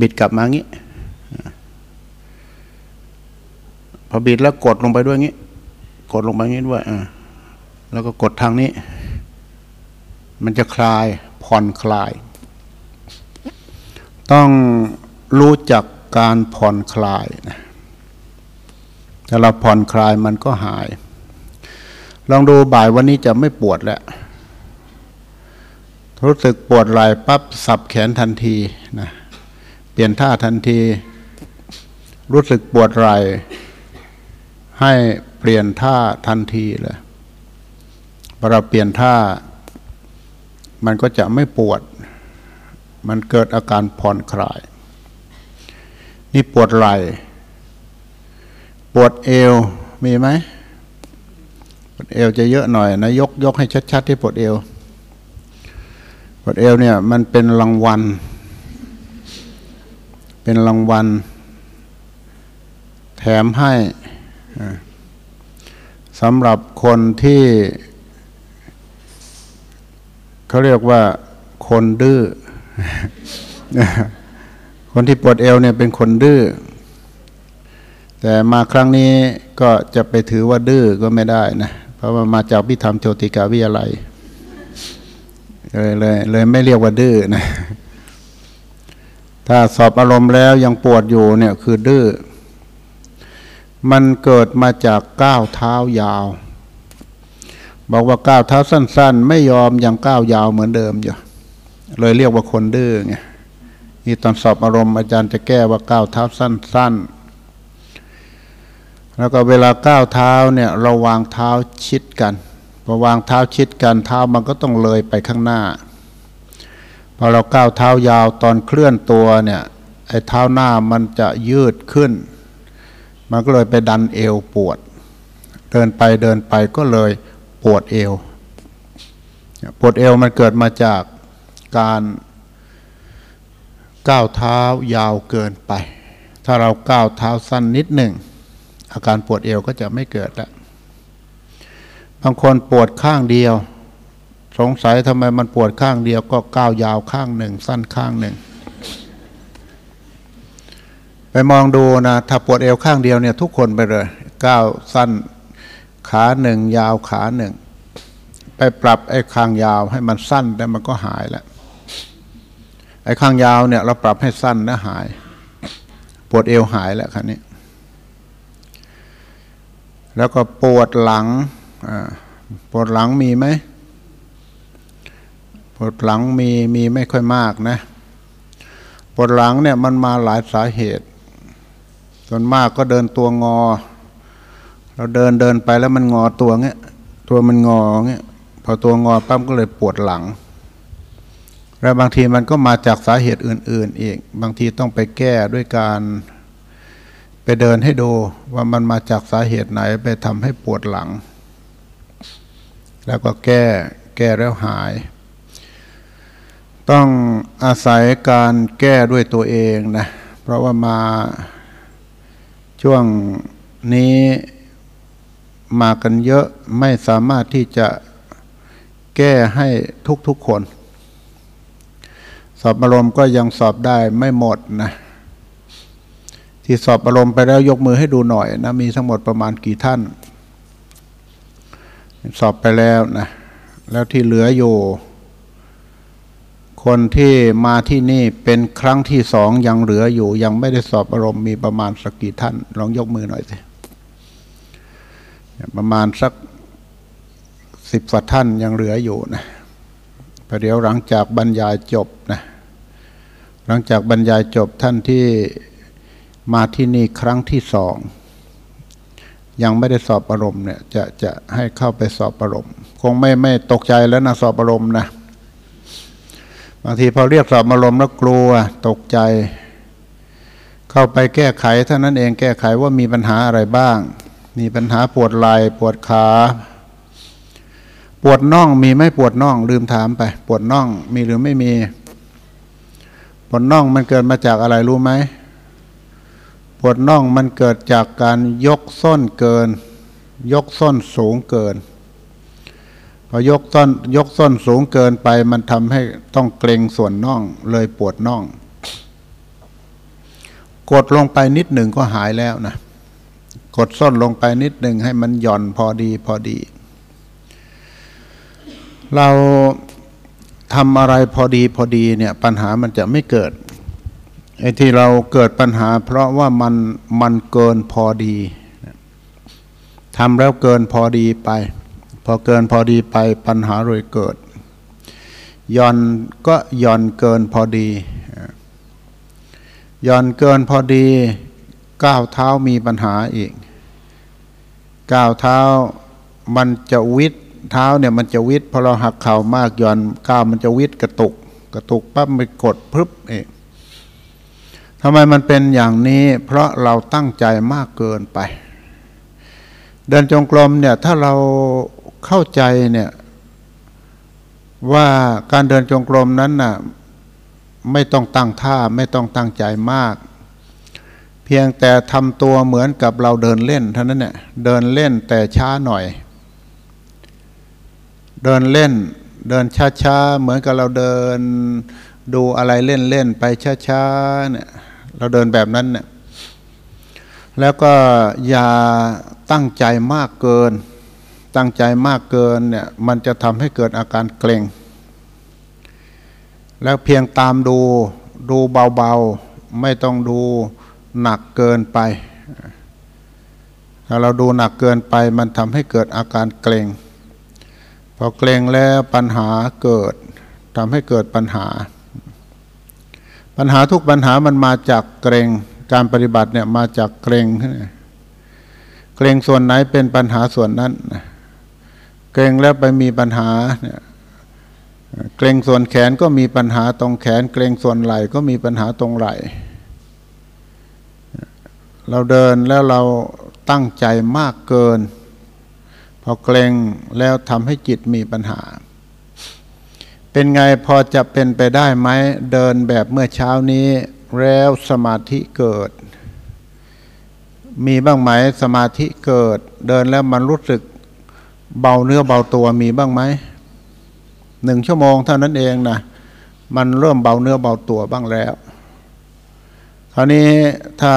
บิดกลับมางี้พอบิดแล้วกดลงไปด้วยงี้ กดลงไปงี้ด้วยอ่าแล้วก็กดทางนี้ มันจะคลายผ่อนคลาย ต้องรู้จักการผ่อนคลายนะถ้าเราผ่อนคลายมันก็หาย ลองดูบ่ายวันนี้จะไม่ปวดแล้ว รู้สึกปวดไหล่ปั๊บสับแขนทันทีนะ เปลี่ยนท่าทันที รู้สึกปวดไหล่ให้เปลี่ยนท่าทันทีเลยพอเราเปลี่ยนท่า มันก็จะไม่ปวด มันเกิดอาการผ่อนคลาย นี่ปวดไหล่ ปวดเอวมีไหมปวดเอวจะเยอะหน่อยนะยกยกให้ชัดๆที่ปวดเอว ปวดเอวเนี่ย มันเป็นรางวัล เป็นรางวัล แถมให้สำหรับคนที่ เขาเรียกว่าคนดื้อคนที่ปวดเอวเนี่ยเป็นคนดื้อแต่มาครั้งนี้ก็จะไปถือว่าดื้อก็ไม่ได้นะ เพราะว่ามาจากพิธรรมโจติกาวิทยาลัยเลยเลยเลยไม่เรียกว่าดื้อนะ ถ้าสอบอารมณ์แล้วยังปวดอยู่เนี่ยคือดื้อ มันเกิดมาจากก้าวเท้ายาว บอกว่าก้าวเท้าสั้น ๆ ไม่ยอมยังก้าวยาวเหมือนเดิมอยู่เลยเรียกว่าคนดื้อไงนี่ตอนสอบอารมณ์อาจารย์จะแก้ว่าก้าวเท้าสั้น ๆ แล้วก็เวลาก้าวเท้าเนี่ยเราวางเท้าชิดกันพอวางเท้าชิดกันเท้ามันก็ต้องเลยไปข้างหน้า พอเราก้าวเท้ายาวตอนเคลื่อนตัวเนี่ยไอ้เท้าหน้ามันจะยืดขึ้น มันก็เลยไปดันเอวปวด เดินไปเดินไปก็เลยปวดเอว ปวดเอวมันเกิดมาจากการก้าวเท้ายาวเกินไป ถ้าเราก้าวเท้าสั้นนิดหนึ่งอาการปวดเอวก็จะไม่เกิดแล้วบางคนปวดข้างเดียว สงสัยทำไมมันปวดข้างเดียวก็ก้าวยาวข้างหนึ่ง สั้นข้างหนึ่ง ไปมองดูนะถ้าปวดเอวข้างเดียวเนี่ยทุกคนไปเลยก้าวสั้นขาหนึ่งยาวขาหนึ่ง ไปปรับไอ้ข้างยาวให้มันสั้นแล้วมันก็หายแล้วไอ้ข้างยาวเนี่ยเราปรับให้สั้นแล้วหาย ปวดเอวหายแล้วครั้นี้ แล้วก็ปวดหลังปวดหลังมีไหม ปวดหลังมีมีไม่ค่อยมากนะปวดหลังเนี่ยมันมาหลายสาเหตุส่วนมากก็เดินตัวงอ เราเดินเดินไปแล้วมันงอตัวเงี้ยตัวมันงอเงี้ยพอตัวงอปั๊มก็เลยปวดหลัง แล้วบางทีมันก็มาจากสาเหตุอื่น ๆ อีก บางทีต้องไปแก้ด้วยการไปเดินให้ดูว่ามันมาจากสาเหตุไหนไปทำให้ปวดหลัง แล้วก็แก้แก้แล้วหาย ต้องอาศัยการแก้ด้วยตัวเองนะเพราะว่ามาช่วงนี้มากันเยอะไม่สามารถที่จะแก้ให้ทุกๆคน สอบอารมณ์ก็ยังสอบได้ไม่หมดนะที่สอบอารมณ์ไปแล้วยกมือให้ดูหน่อยนะมีทั้งหมดประมาณกี่ท่าน สอบไปแล้วนะแล้วที่เหลืออยู่ คนที่มาที่นี่เป็นครั้งที่สองยังเหลืออยู่ ยังไม่ได้สอบอารมณ์มีประมาณสักกี่ท่าน ลองยกมือหน่อยสิประมาณสักสิบฝัท่านยังเหลืออยู่นะประเดี๋ยวหลังจากบรรยายจบนะหลังจากบรรยายจบท่านที่มาที่นี่ครั้งที่สองยังไม่ได้สอบอารมณ์เนี่ยจะจะให้เข้าไปสอบอารมณ์ คงไม่ไม่ตกใจแล้วนะสอบอารมณ์นะ บางทีพอเรียกสอบอารมณ์แล้วกลัวตกใจ เข้าไปแก้ไขเท่านั้นเองแก้ไขว่ามีปัญหาอะไรบ้าง มีปัญหาปวดไหล่ปวดขา ปวดน่องมีไหมปวดน่อง ลืมถามไป ปวดน่องมีหรือไม่มี ปวดน่องมันเกิดมาจากอะไรรู้ไหมปวดน่องมันเกิดจากการยกส้นเกิน ยกส้นสูงเกิน พอยกส้นยกส้นสูงเกินไป มันทำให้ต้องเกรงส่วนน่องเลยปวดน่อง กดลงไปนิดหนึ่งก็หายแล้วนะกดส้นลงไปนิดหนึ่งให้มันหย่อนพอดีพอดี เราทำอะไรพอดีพอดีเนี่ยปัญหามันจะไม่เกิดไอ้ที่เราเกิดปัญหา เพราะว่ามันมันเกินพอดีทำแล้วเกินพอดีไป พอเกินพอดีไปปัญหาเลยเกิดย่อนก็ย่อนเกินพอดีย่อนเกินพอดีก้าวเท้ามีปัญหาอีกก้าวเท้ามันจะวิดเท้าเนี่ยมันจะวิดพอเราหักเข่ามากย่อนก้าวมันจะวิดกระตุก กระตุกปั๊บไปกดพึบเองทำไมมันเป็นอย่างนี้ เพราะเราตั้งใจมากเกินไป เดินจงกรมเนี่ยถ้าเรา เข้าใจเนี่ยว่าการเดินจงกรมนั้นน่ะไม่ต้องตั้งท่าไม่ต้องตั้งใจมาก เพียงแต่ทำตัวเหมือนกับเราเดินเล่นเท่านั้นเนี่ยเดินเล่นแต่ช้าหน่อย เดินเล่น เดินช้าๆเหมือนกับเราเดินดูอะไรเล่นๆไปช้าๆเนี่ยเราเดินแบบนั้นเนี่ยแล้วก็อย่าตั้งใจมากเกิน ตั้งใจมากเกินเนี่ยมันจะทำให้เกิดอาการเกร็ง แล้วเพียงตามดูดูเบาๆ ไม่ต้องดูหนักเกินไป ถ้าเราดูหนักเกินไปมันทำให้เกิดอาการเกร็ง พอเกร็งแล้วปัญหาเกิดทำให้เกิดปัญหา ปัญหาทุกปัญหามันมาจากเกรงการปฏิบัติเนี่ยมาจากเกรงเกรงส่วนไหนเป็นปัญหาส่วนนั้น เกรงแล้วไปมีปัญหาเนี่ยเกรงส่วนแขนก็มีปัญหาตรงแขน เกรงส่วนไหล่ก็มีปัญหาตรงไหล่ เราเดินแล้วเราตั้งใจมากเกิน พอเกรงแล้วทำให้จิตมีปัญหา เป็นไงพอจะเป็นไปได้ไหมเดินแบบเมื่อเช้านี้แล้วสมาธิเกิด มีบ้างไหมสมาธิเกิด เดินแล้วมันรู้สึก เบาเนื้อเบาตัวมีบ้างไหมหนึ่งชั่วโมงเท่านั้นเองนะมันเริ่มเบาเนื้อเบาตัวบ้างแล้วคราวนี้ถ้า